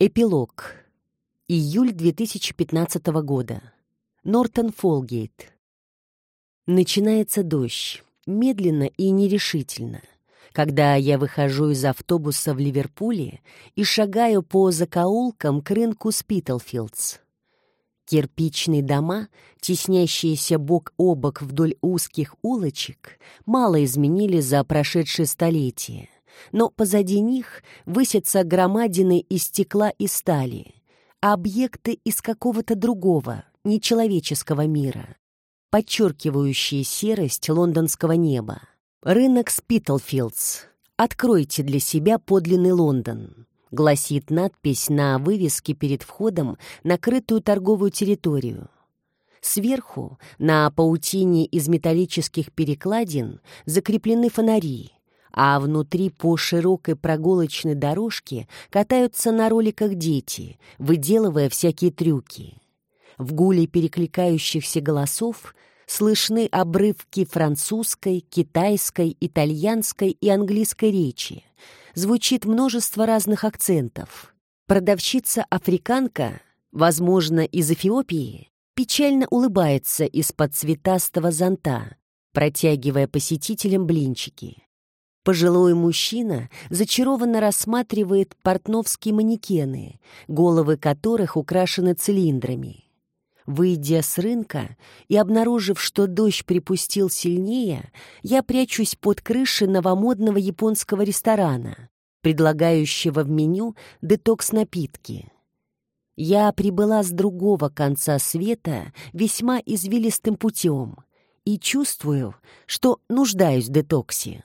Эпилог. Июль 2015 года. Нортон Фолгейт. Начинается дождь, медленно и нерешительно. Когда я выхожу из автобуса в Ливерпуле и шагаю по закоулкам к рынку Спитлфилдс. Кирпичные дома, теснящиеся бок о бок вдоль узких улочек, мало изменили за прошедшее столетие — но позади них высятся громадины из стекла и стали, объекты из какого-то другого, нечеловеческого мира, подчеркивающие серость лондонского неба. Рынок Спитлфилдс. Откройте для себя подлинный Лондон. Гласит надпись на вывеске перед входом на крытую торговую территорию. Сверху, на паутине из металлических перекладин, закреплены фонари — а внутри по широкой прогулочной дорожке катаются на роликах дети, выделывая всякие трюки. В гуле перекликающихся голосов слышны обрывки французской, китайской, итальянской и английской речи. Звучит множество разных акцентов. Продавщица-африканка, возможно, из Эфиопии, печально улыбается из-под цветастого зонта, протягивая посетителям блинчики. Пожилой мужчина зачарованно рассматривает портновские манекены, головы которых украшены цилиндрами. Выйдя с рынка и обнаружив, что дождь припустил сильнее, я прячусь под крышей новомодного японского ресторана, предлагающего в меню детокс-напитки. Я прибыла с другого конца света весьма извилистым путем и чувствую, что нуждаюсь в детоксе.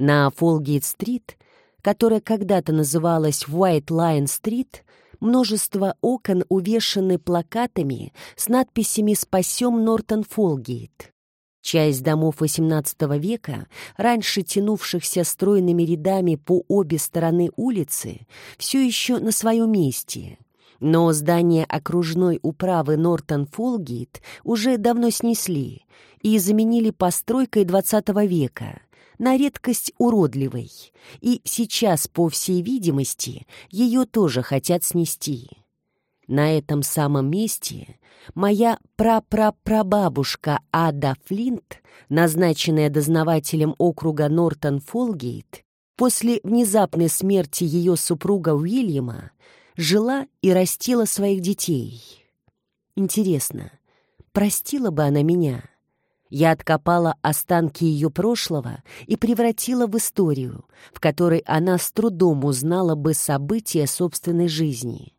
На Фолгейт-стрит, которая когда-то называлась White Lion-стрит, множество окон увешаны плакатами с надписями «Спасем Нортон Фолгейт». Часть домов XVIII века, раньше тянувшихся стройными рядами по обе стороны улицы, все еще на своем месте. Но здание окружной управы Нортон Фолгейт уже давно снесли и заменили постройкой XX века — на редкость уродливой, и сейчас, по всей видимости, ее тоже хотят снести. На этом самом месте моя прапрапрабабушка Ада Флинт, назначенная дознавателем округа Нортон-Фолгейт, после внезапной смерти ее супруга Уильяма, жила и растила своих детей. Интересно, простила бы она меня? Я откопала останки ее прошлого и превратила в историю, в которой она с трудом узнала бы события собственной жизни.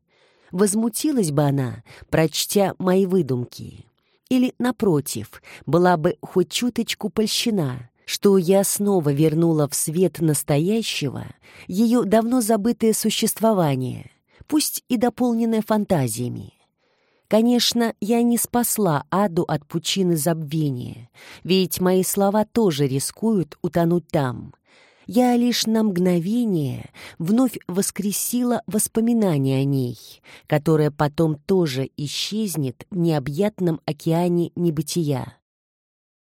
Возмутилась бы она, прочтя мои выдумки. Или, напротив, была бы хоть чуточку польщена, что я снова вернула в свет настоящего ее давно забытое существование, пусть и дополненное фантазиями. Конечно, я не спасла Аду от пучины забвения, ведь мои слова тоже рискуют утонуть там. Я лишь на мгновение вновь воскресила воспоминания о ней, которое потом тоже исчезнет в необъятном океане небытия.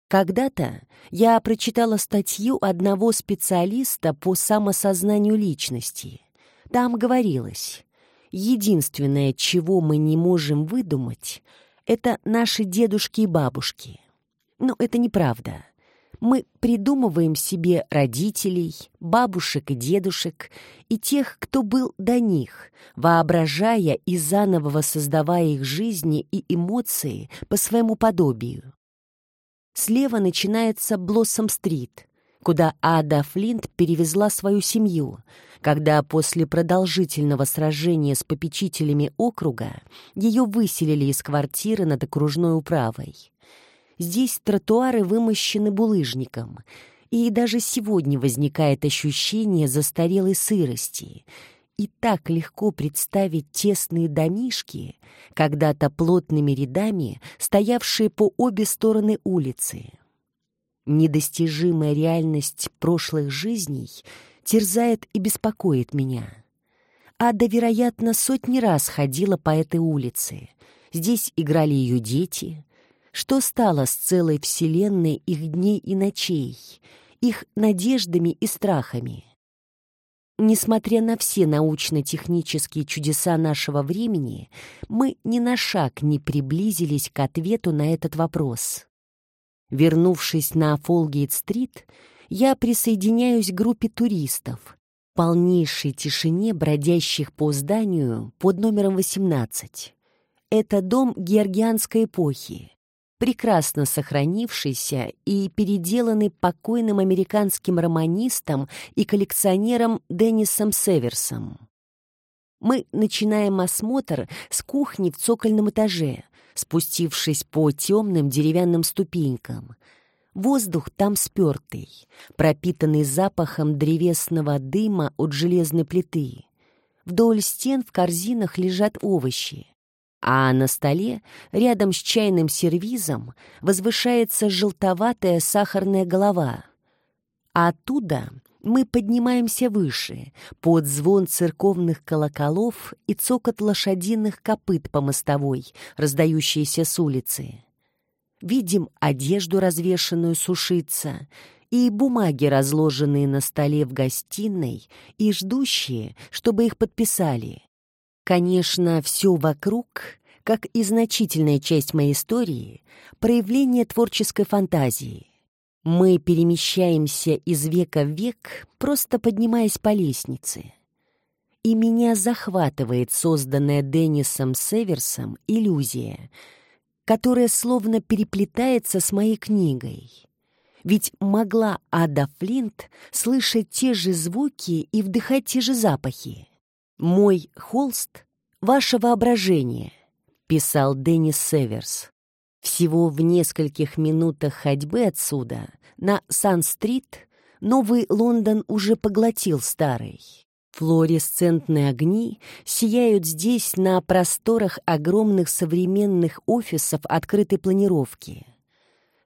Когда-то я прочитала статью одного специалиста по самосознанию личности. Там говорилось, Единственное, чего мы не можем выдумать, это наши дедушки и бабушки. Но это неправда. Мы придумываем себе родителей, бабушек и дедушек и тех, кто был до них, воображая и заново воссоздавая их жизни и эмоции по своему подобию. Слева начинается Блоссом-стрит, куда Ада Флинт перевезла свою семью, когда после продолжительного сражения с попечителями округа ее выселили из квартиры над окружной управой. Здесь тротуары вымощены булыжником, и даже сегодня возникает ощущение застарелой сырости. И так легко представить тесные домишки, когда-то плотными рядами, стоявшие по обе стороны улицы — Недостижимая реальность прошлых жизней терзает и беспокоит меня. Ада, вероятно, сотни раз ходила по этой улице. Здесь играли ее дети. Что стало с целой вселенной их дней и ночей, их надеждами и страхами? Несмотря на все научно-технические чудеса нашего времени, мы ни на шаг не приблизились к ответу на этот вопрос. Вернувшись на Фолгейт-стрит, я присоединяюсь к группе туристов, полнейшей тишине бродящих по зданию под номером 18. Это дом георгианской эпохи, прекрасно сохранившийся и переделанный покойным американским романистом и коллекционером Деннисом Северсом. Мы начинаем осмотр с кухни в цокольном этаже, спустившись по темным деревянным ступенькам. Воздух там спертый, пропитанный запахом древесного дыма от железной плиты. Вдоль стен в корзинах лежат овощи а на столе, рядом с чайным сервизом, возвышается желтоватая сахарная голова. А оттуда мы поднимаемся выше, под звон церковных колоколов и цокот лошадиных копыт по мостовой, раздающейся с улицы. Видим одежду, развешанную сушиться, и бумаги, разложенные на столе в гостиной, и ждущие, чтобы их подписали. Конечно, все вокруг, как и значительная часть моей истории, проявление творческой фантазии. Мы перемещаемся из века в век, просто поднимаясь по лестнице. И меня захватывает созданная Деннисом Северсом иллюзия, которая словно переплетается с моей книгой. Ведь могла Ада Флинт слышать те же звуки и вдыхать те же запахи. «Мой холст — ваше воображение», — писал Деннис Северс. Всего в нескольких минутах ходьбы отсюда, на Сан-стрит, Новый Лондон уже поглотил старый. Флуоресцентные огни сияют здесь на просторах огромных современных офисов открытой планировки.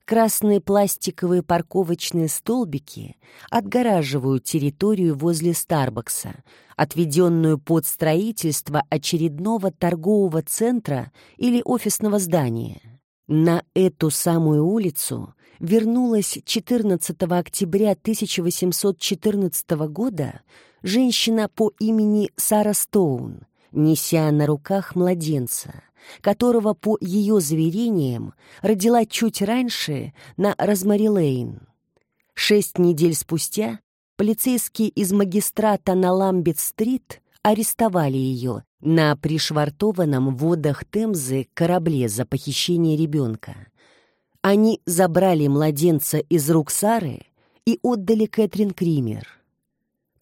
Красные пластиковые парковочные столбики отгораживают территорию возле Старбакса, отведенную под строительство очередного торгового центра или офисного здания. На эту самую улицу вернулась 14 октября 1814 года женщина по имени Сара Стоун, неся на руках младенца — которого, по ее заверениям, родила чуть раньше на Розмари-Лейн. Шесть недель спустя полицейские из магистрата на Ламбет-стрит арестовали ее на пришвартованном в водах Темзы корабле за похищение ребенка. Они забрали младенца из рук Сары и отдали Кэтрин Кример.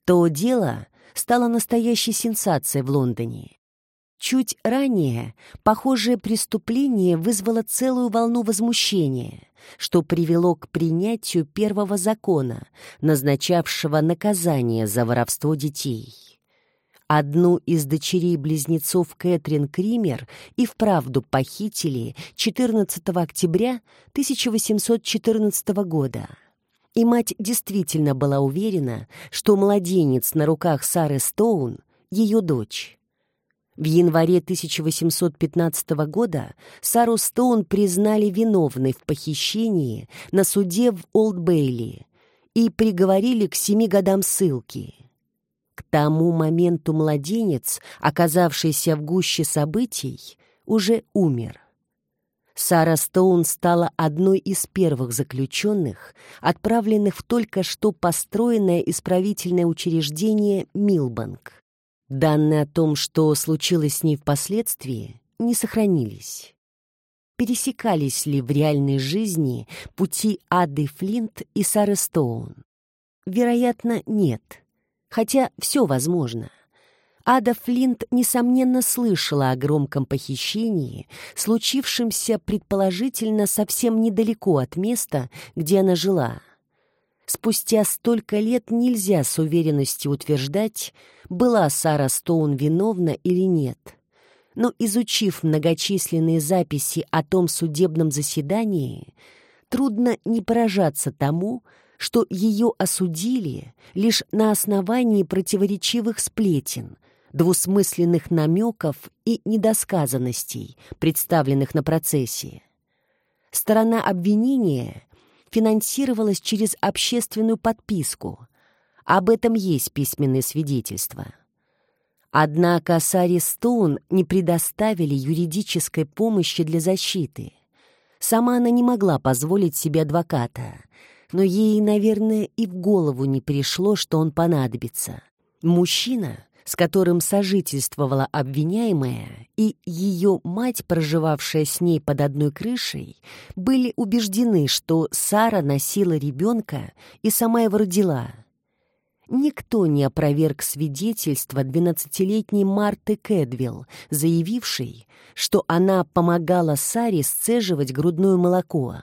То дело стало настоящей сенсацией в Лондоне. Чуть ранее похожее преступление вызвало целую волну возмущения, что привело к принятию первого закона, назначавшего наказание за воровство детей. Одну из дочерей-близнецов Кэтрин Кример и вправду похитили 14 октября 1814 года. И мать действительно была уверена, что младенец на руках Сары Стоун — ее дочь. В январе 1815 года Сару Стоун признали виновной в похищении на суде в Олд-Бейли и приговорили к семи годам ссылки. К тому моменту младенец, оказавшийся в гуще событий, уже умер. Сара Стоун стала одной из первых заключенных, отправленных в только что построенное исправительное учреждение Милбанк. Данные о том, что случилось с ней впоследствии, не сохранились. Пересекались ли в реальной жизни пути Ады Флинт и Сары Стоун? Вероятно, нет. Хотя все возможно. Ада Флинт, несомненно, слышала о громком похищении, случившемся, предположительно, совсем недалеко от места, где она жила — Спустя столько лет нельзя с уверенностью утверждать, была Сара Стоун виновна или нет. Но изучив многочисленные записи о том судебном заседании, трудно не поражаться тому, что ее осудили лишь на основании противоречивых сплетен, двусмысленных намеков и недосказанностей, представленных на процессе. Сторона обвинения финансировалась через общественную подписку, Об этом есть письменные свидетельства. Однако Саре Стоун не предоставили юридической помощи для защиты. Сама она не могла позволить себе адвоката, но ей, наверное, и в голову не пришло, что он понадобится. Мужчина, с которым сожительствовала обвиняемая, и ее мать, проживавшая с ней под одной крышей, были убеждены, что Сара носила ребенка и сама его родила — Никто не опроверг свидетельства двенадцатилетней Марты Кэдвилл, заявившей, что она помогала Саре сцеживать грудное молоко.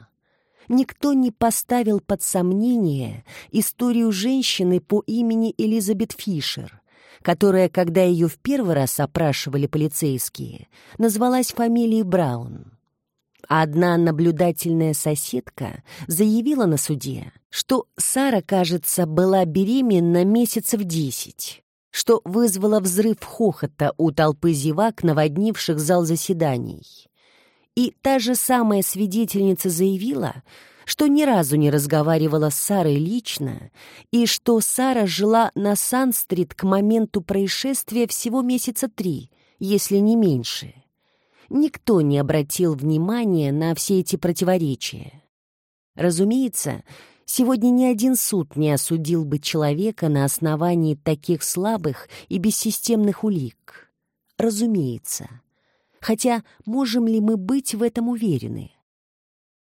Никто не поставил под сомнение историю женщины по имени Элизабет Фишер, которая, когда ее в первый раз опрашивали полицейские, назвалась фамилией Браун. Одна наблюдательная соседка заявила на суде, что Сара, кажется, была беременна месяцев десять, что вызвало взрыв хохота у толпы зевак, наводнивших зал заседаний. И та же самая свидетельница заявила, что ни разу не разговаривала с Сарой лично и что Сара жила на Сан-стрит к моменту происшествия всего месяца три, если не меньше никто не обратил внимания на все эти противоречия. Разумеется, сегодня ни один суд не осудил бы человека на основании таких слабых и бессистемных улик. Разумеется. Хотя можем ли мы быть в этом уверены?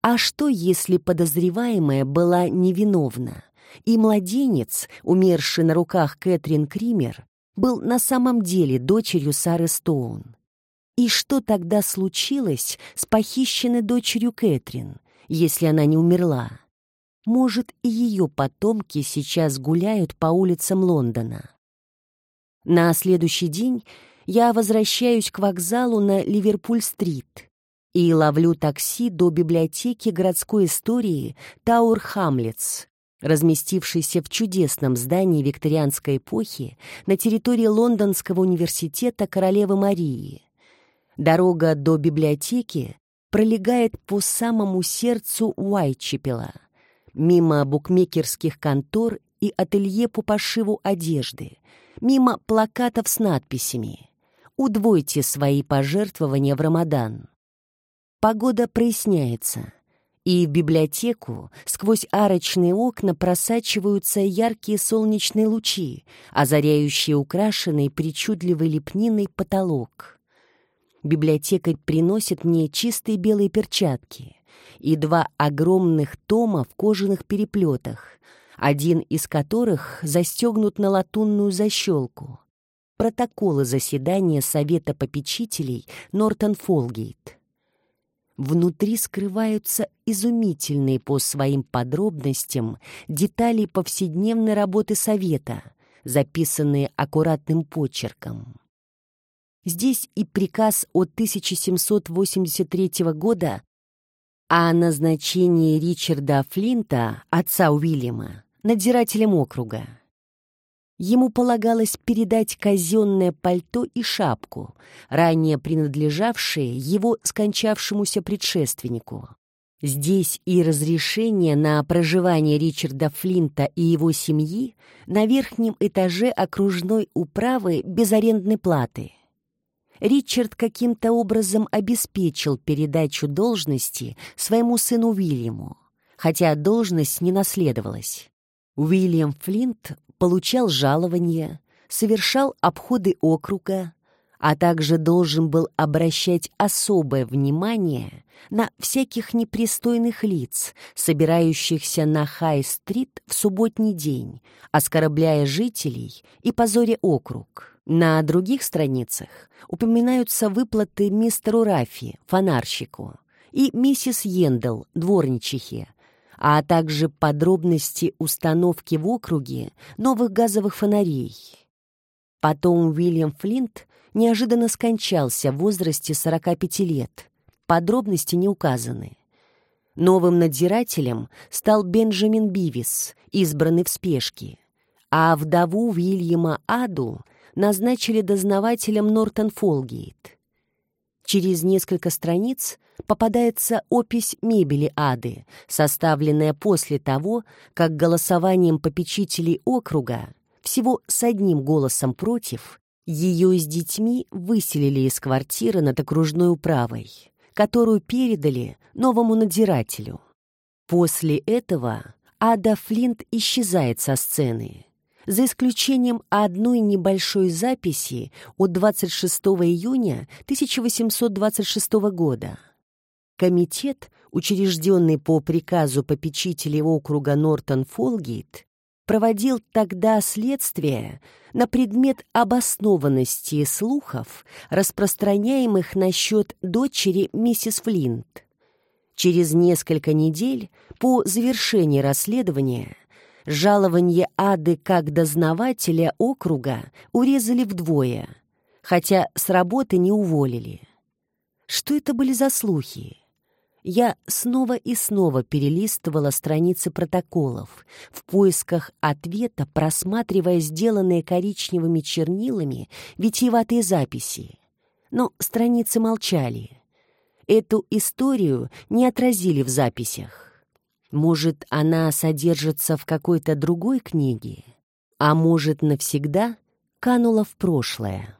А что, если подозреваемая была невиновна, и младенец, умерший на руках Кэтрин Кример, был на самом деле дочерью Сары Стоун? И что тогда случилось с похищенной дочерью Кэтрин, если она не умерла? Может, и ее потомки сейчас гуляют по улицам Лондона. На следующий день я возвращаюсь к вокзалу на Ливерпуль-стрит и ловлю такси до библиотеки городской истории Тауэр Хамлетс, разместившейся в чудесном здании викторианской эпохи на территории Лондонского университета Королевы Марии. Дорога до библиотеки пролегает по самому сердцу Уайтчепела, мимо букмекерских контор и ателье по пошиву одежды, мимо плакатов с надписями «Удвойте свои пожертвования в Рамадан». Погода проясняется, и в библиотеку сквозь арочные окна просачиваются яркие солнечные лучи, озаряющие украшенный причудливой лепниной потолок — библиотекарь приносит мне чистые белые перчатки и два огромных тома в кожаных переплетах, один из которых застегнут на латунную защелку. Протоколы заседания Совета попечителей Нортон-Фолгейт. Внутри скрываются изумительные по своим подробностям детали повседневной работы Совета, записанные аккуратным почерком. Здесь и приказ от 1783 года о назначении Ричарда Флинта, отца Уильяма, надзирателем округа. Ему полагалось передать казенное пальто и шапку, ранее принадлежавшие его скончавшемуся предшественнику. Здесь и разрешение на проживание Ричарда Флинта и его семьи на верхнем этаже окружной управы без арендной платы — Ричард каким-то образом обеспечил передачу должности своему сыну Уильяму, хотя должность не наследовалась. Уильям Флинт получал жалование, совершал обходы округа, а также должен был обращать особое внимание на всяких непристойных лиц, собирающихся на Хай-стрит в субботний день, оскорбляя жителей и позоря округ. На других страницах упоминаются выплаты мистеру Рафи, фонарщику, и миссис Йендел, дворничихе, а также подробности установки в округе новых газовых фонарей. Потом Уильям Флинт неожиданно скончался в возрасте 45 лет. Подробности не указаны. Новым надзирателем стал Бенджамин Бивис, избранный в спешке, а вдову Уильяма Аду — назначили дознавателем Нортон Фолгейт. Через несколько страниц попадается опись мебели Ады, составленная после того, как голосованием попечителей округа, всего с одним голосом против, ее с детьми выселили из квартиры над окружной управой, которую передали новому надзирателю. После этого Ада Флинт исчезает со сцены, за исключением одной небольшой записи от 26 июня 1826 года. Комитет, учрежденный по приказу попечителей округа Нортон-Фолгейт, проводил тогда следствие на предмет обоснованности слухов, распространяемых насчет дочери миссис Флинт. Через несколько недель по завершении расследования жалование Ады как дознавателя округа урезали вдвое, хотя с работы не уволили. Что это были за слухи? Я снова и снова перелистывала страницы протоколов, в поисках ответа просматривая сделанные коричневыми чернилами витиеватые записи. Но страницы молчали. Эту историю не отразили в записях. Может, она содержится в какой-то другой книге, а может, навсегда канула в прошлое.